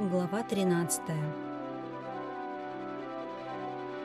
Глава 13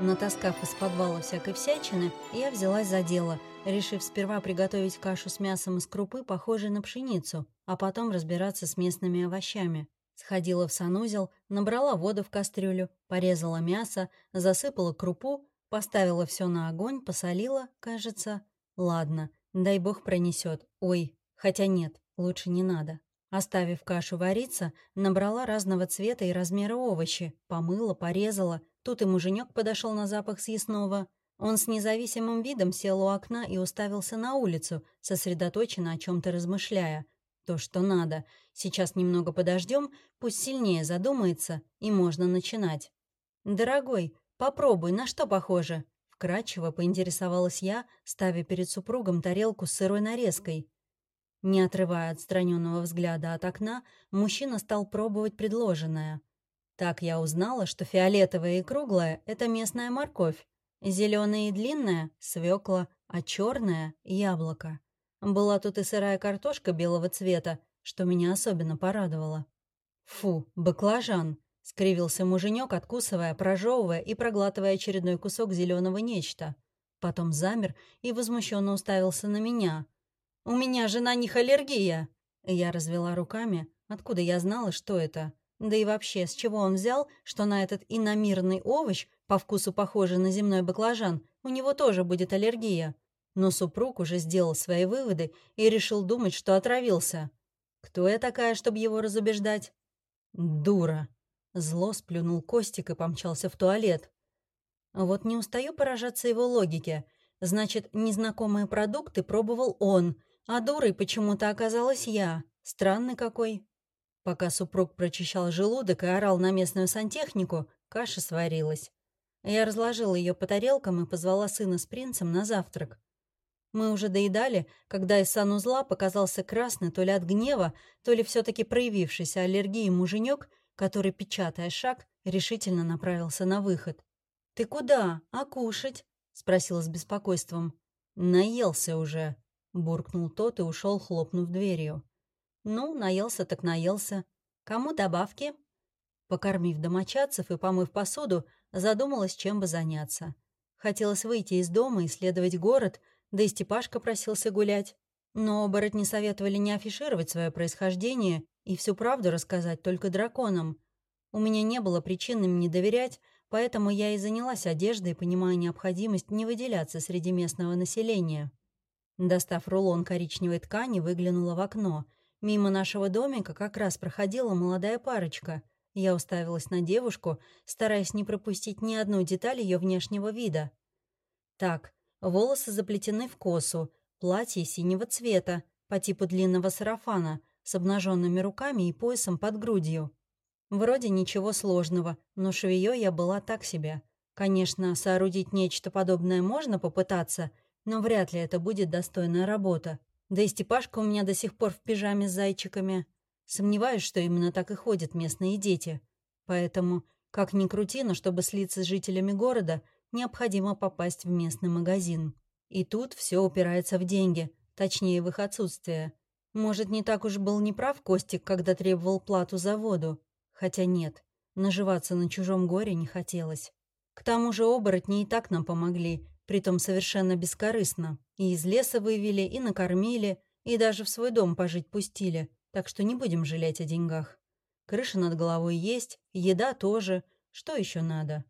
Натаскав из подвала всякой всячины, я взялась за дело, решив сперва приготовить кашу с мясом из крупы, похожей на пшеницу, а потом разбираться с местными овощами. Сходила в санузел, набрала воду в кастрюлю, порезала мясо, засыпала крупу, поставила все на огонь, посолила, кажется. Ладно, дай бог пронесет. Ой, хотя нет, лучше не надо. Оставив кашу вариться, набрала разного цвета и размера овощи, помыла, порезала. Тут и муженек подошел на запах съестного. Он с независимым видом сел у окна и уставился на улицу, сосредоточенно о чем то размышляя. То, что надо. Сейчас немного подождем, пусть сильнее задумается, и можно начинать. «Дорогой, попробуй, на что похоже?» Вкратчиво поинтересовалась я, ставя перед супругом тарелку с сырой нарезкой. Не отрывая отстраненного взгляда от окна, мужчина стал пробовать предложенное. Так я узнала, что фиолетовая и круглая — это местная морковь, зеленая и длинная — свекла, а черная — яблоко. Была тут и сырая картошка белого цвета, что меня особенно порадовало. «Фу, баклажан!» — скривился муженек, откусывая, прожевывая и проглатывая очередной кусок зеленого нечто. Потом замер и возмущенно уставился на меня — «У меня же на них аллергия!» Я развела руками. Откуда я знала, что это? Да и вообще, с чего он взял, что на этот иномирный овощ, по вкусу похожий на земной баклажан, у него тоже будет аллергия? Но супруг уже сделал свои выводы и решил думать, что отравился. Кто я такая, чтобы его разубеждать? Дура. Зло сплюнул Костик и помчался в туалет. Вот не устаю поражаться его логике. Значит, незнакомые продукты пробовал он, а дурой почему-то оказалась я. Странный какой. Пока супруг прочищал желудок и орал на местную сантехнику, каша сварилась. Я разложила ее по тарелкам и позвала сына с принцем на завтрак. Мы уже доедали, когда из санузла показался красный то ли от гнева, то ли все таки проявившийся аллергией муженек, который, печатая шаг, решительно направился на выход. «Ты куда? А кушать?» — спросила с беспокойством. «Наелся уже», буркнул тот и ушел, хлопнув дверью. Ну, наелся так наелся. Кому добавки? Покормив домочадцев и помыв посуду, задумалась, чем бы заняться. Хотелось выйти из дома, исследовать город, да и Степашка просился гулять. Но оборотни советовали не афишировать свое происхождение и всю правду рассказать только драконам. У меня не было причин им не доверять, поэтому я и занялась одеждой, понимая необходимость не выделяться среди местного населения. Достав рулон коричневой ткани, выглянула в окно. Мимо нашего домика как раз проходила молодая парочка. Я уставилась на девушку, стараясь не пропустить ни одну деталь ее внешнего вида. Так, волосы заплетены в косу, платье синего цвета, по типу длинного сарафана, с обнаженными руками и поясом под грудью. Вроде ничего сложного, но швеё я была так себе. Конечно, соорудить нечто подобное можно попытаться — но вряд ли это будет достойная работа. Да и Степашка у меня до сих пор в пижаме с зайчиками. Сомневаюсь, что именно так и ходят местные дети. Поэтому, как ни крути, но чтобы слиться с жителями города, необходимо попасть в местный магазин. И тут все упирается в деньги, точнее, в их отсутствие. Может, не так уж был неправ Костик, когда требовал плату за воду? Хотя нет, наживаться на чужом горе не хотелось. К тому же оборотни и так нам помогли, притом совершенно бескорыстно. И из леса вывели, и накормили, и даже в свой дом пожить пустили, так что не будем жалеть о деньгах. Крыша над головой есть, еда тоже, что еще надо?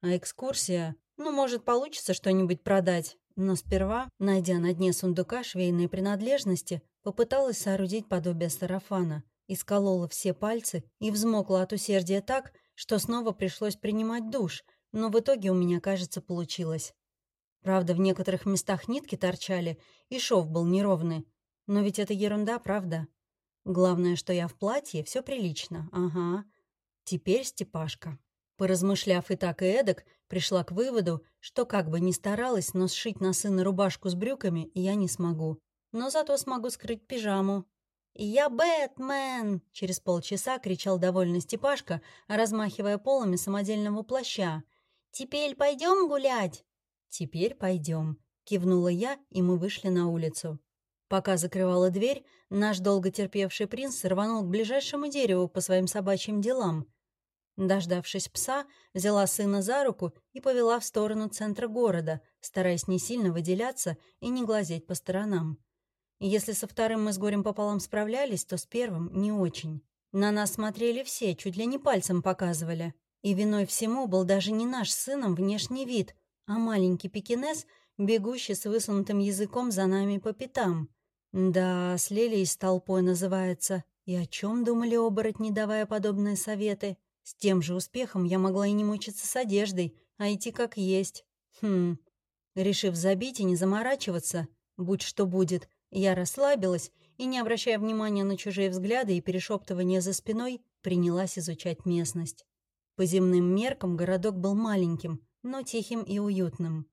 А экскурсия? Ну, может, получится что-нибудь продать. Но сперва, найдя на дне сундука швейные принадлежности, попыталась соорудить подобие сарафана, исколола все пальцы и взмокла от усердия так, что снова пришлось принимать душ, но в итоге у меня, кажется, получилось. Правда, в некоторых местах нитки торчали, и шов был неровный. Но ведь это ерунда, правда? Главное, что я в платье, все прилично. Ага. Теперь Степашка. Поразмышляв и так, и эдак, пришла к выводу, что как бы ни старалась, но сшить на сына рубашку с брюками я не смогу. Но зато смогу скрыть пижаму. «Я Бэтмен!» — через полчаса кричал довольный Степашка, размахивая полами самодельного плаща. «Теперь пойдем гулять?» «Теперь пойдем», — кивнула я, и мы вышли на улицу. Пока закрывала дверь, наш долго терпевший принц рванул к ближайшему дереву по своим собачьим делам. Дождавшись пса, взяла сына за руку и повела в сторону центра города, стараясь не сильно выделяться и не глазеть по сторонам. Если со вторым мы с горем пополам справлялись, то с первым не очень. На нас смотрели все, чуть ли не пальцем показывали. И виной всему был даже не наш сыном внешний вид, а маленький пекинес, бегущий с высунутым языком за нами по пятам. Да, слились с толпой называется. И о чем думали оборотни, давая подобные советы? С тем же успехом я могла и не мучиться с одеждой, а идти как есть. Хм. Решив забить и не заморачиваться, будь что будет, я расслабилась и, не обращая внимания на чужие взгляды и перешептывания за спиной, принялась изучать местность. По земным меркам городок был маленьким, но тихим и уютным.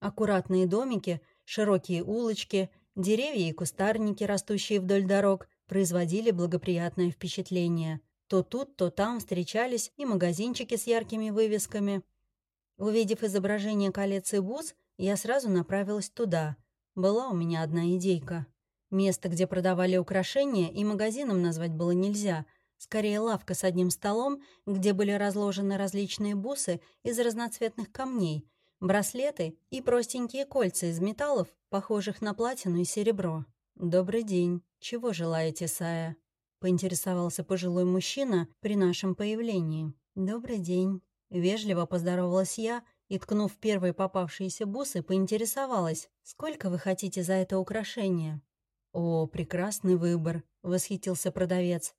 Аккуратные домики, широкие улочки, деревья и кустарники, растущие вдоль дорог, производили благоприятное впечатление. То тут, то там встречались и магазинчики с яркими вывесками. Увидев изображение колец и бус, я сразу направилась туда. Была у меня одна идейка. Место, где продавали украшения, и магазином назвать было нельзя — Скорее, лавка с одним столом, где были разложены различные бусы из разноцветных камней, браслеты и простенькие кольца из металлов, похожих на платину и серебро. «Добрый день. Чего желаете, Сая?» — поинтересовался пожилой мужчина при нашем появлении. «Добрый день». Вежливо поздоровалась я и, ткнув первые попавшиеся бусы, поинтересовалась, «Сколько вы хотите за это украшение?» «О, прекрасный выбор», — восхитился продавец.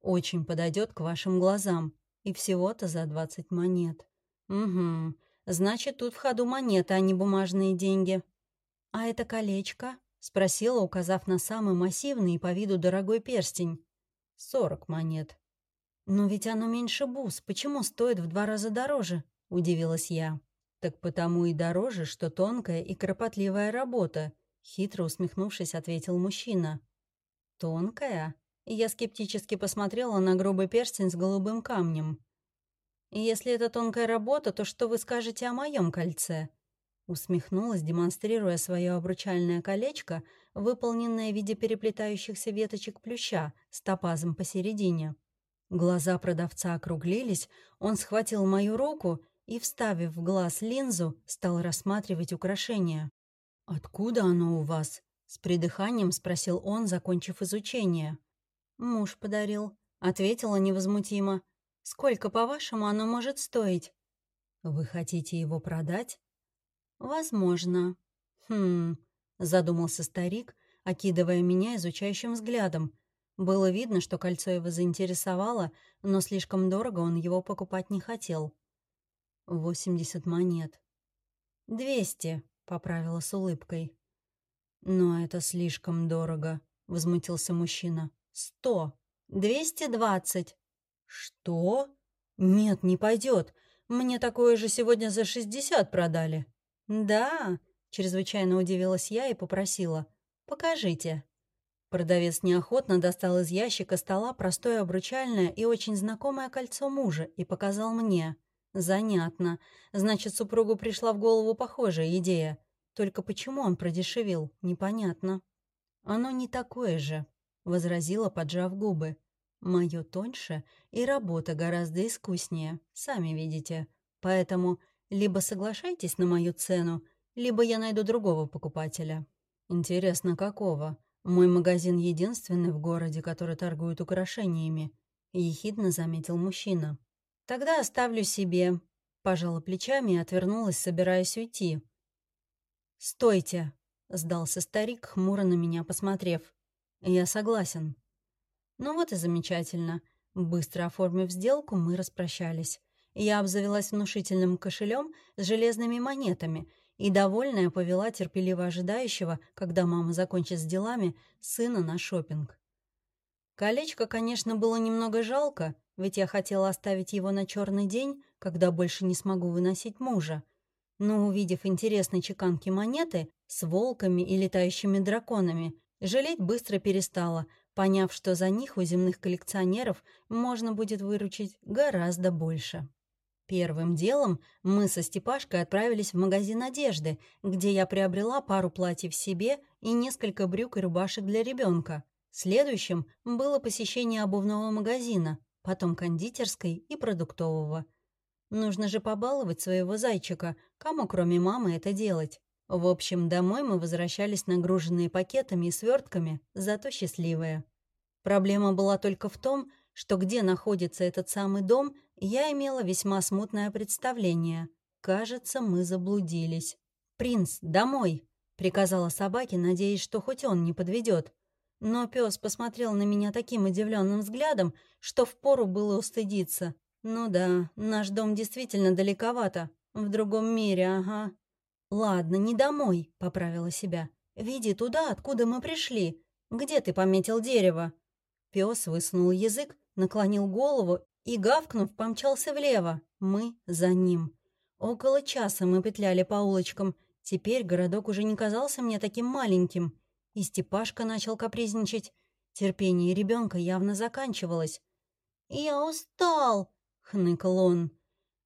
Очень подойдет к вашим глазам. И всего-то за двадцать монет. Угу. Значит, тут в ходу монеты, а не бумажные деньги. А это колечко? Спросила, указав на самый массивный и по виду дорогой перстень. Сорок монет. Но ведь оно меньше бус. Почему стоит в два раза дороже? Удивилась я. Так потому и дороже, что тонкая и кропотливая работа. Хитро усмехнувшись, ответил мужчина. «Тонкая?» Я скептически посмотрела на грубый перстень с голубым камнем. «Если это тонкая работа, то что вы скажете о моем кольце?» Усмехнулась, демонстрируя свое обручальное колечко, выполненное в виде переплетающихся веточек плюща с топазом посередине. Глаза продавца округлились, он схватил мою руку и, вставив в глаз линзу, стал рассматривать украшение. «Откуда оно у вас?» — с придыханием спросил он, закончив изучение. «Муж подарил», — ответила невозмутимо. «Сколько, по-вашему, оно может стоить?» «Вы хотите его продать?» «Возможно». «Хм...» — задумался старик, окидывая меня изучающим взглядом. Было видно, что кольцо его заинтересовало, но слишком дорого он его покупать не хотел. «Восемьдесят монет». «Двести», — поправила с улыбкой. «Но это слишком дорого», — возмутился мужчина. Сто. Двести двадцать. Что? Нет, не пойдет. Мне такое же сегодня за шестьдесят продали. Да, чрезвычайно удивилась я и попросила. Покажите. Продавец неохотно достал из ящика стола простое обручальное и очень знакомое кольцо мужа и показал мне. Занятно. Значит, супругу пришла в голову похожая идея. Только почему он продешевил, непонятно. Оно не такое же, — возразила, поджав губы. «Мое тоньше и работа гораздо искуснее, сами видите. Поэтому либо соглашайтесь на мою цену, либо я найду другого покупателя». «Интересно, какого? Мой магазин единственный в городе, который торгует украшениями», — ехидно заметил мужчина. «Тогда оставлю себе», — пожала плечами и отвернулась, собираясь уйти. «Стойте!» — сдался старик, хмуро на меня посмотрев. «Я согласен». «Ну вот и замечательно». Быстро оформив сделку, мы распрощались. Я обзавелась внушительным кошелем с железными монетами и, довольная, повела терпеливо ожидающего, когда мама закончит с делами, сына на шопинг. Колечко, конечно, было немного жалко, ведь я хотела оставить его на черный день, когда больше не смогу выносить мужа. Но, увидев интересные чеканки монеты с волками и летающими драконами, Жалеть быстро перестала, поняв, что за них у земных коллекционеров можно будет выручить гораздо больше. Первым делом мы со Степашкой отправились в магазин одежды, где я приобрела пару платьев себе и несколько брюк и рубашек для ребенка. Следующим было посещение обувного магазина, потом кондитерской и продуктового. Нужно же побаловать своего зайчика, кому кроме мамы это делать. В общем, домой мы возвращались нагруженные пакетами и свертками, зато счастливые. Проблема была только в том, что где находится этот самый дом, я имела весьма смутное представление. Кажется, мы заблудились. «Принц, домой!» — приказала собаке, надеясь, что хоть он не подведет. Но пес посмотрел на меня таким удивленным взглядом, что впору было устыдиться. «Ну да, наш дом действительно далековато. В другом мире, ага». «Ладно, не домой», — поправила себя. «Веди туда, откуда мы пришли. Где ты пометил дерево?» Пес высунул язык, наклонил голову и, гавкнув, помчался влево. Мы за ним. Около часа мы петляли по улочкам. Теперь городок уже не казался мне таким маленьким. И Степашка начал капризничать. Терпение ребенка явно заканчивалось. «Я устал!» — хныкал он.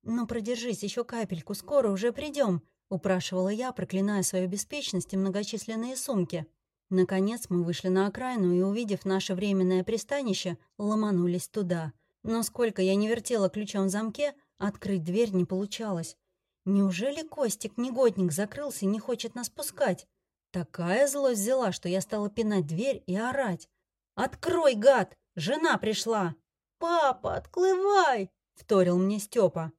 «Ну, продержись еще капельку, скоро уже придем», — упрашивала я, проклиная свою беспечность и многочисленные сумки. Наконец мы вышли на окраину и, увидев наше временное пристанище, ломанулись туда. Но сколько я не вертела ключом в замке, открыть дверь не получалось. Неужели Костик, негодник, закрылся и не хочет нас пускать? Такая злость взяла, что я стала пинать дверь и орать. «Открой, гад! Жена пришла!» «Папа, отклывай!» — вторил мне Степа.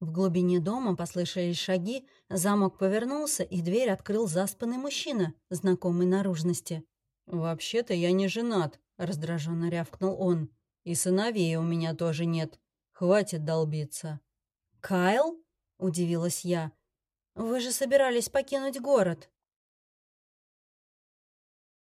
В глубине дома послышались шаги, замок повернулся, и дверь открыл заспанный мужчина, знакомый наружности. «Вообще-то я не женат», — раздраженно рявкнул он. «И сыновей у меня тоже нет. Хватит долбиться». «Кайл?» — удивилась я. «Вы же собирались покинуть город».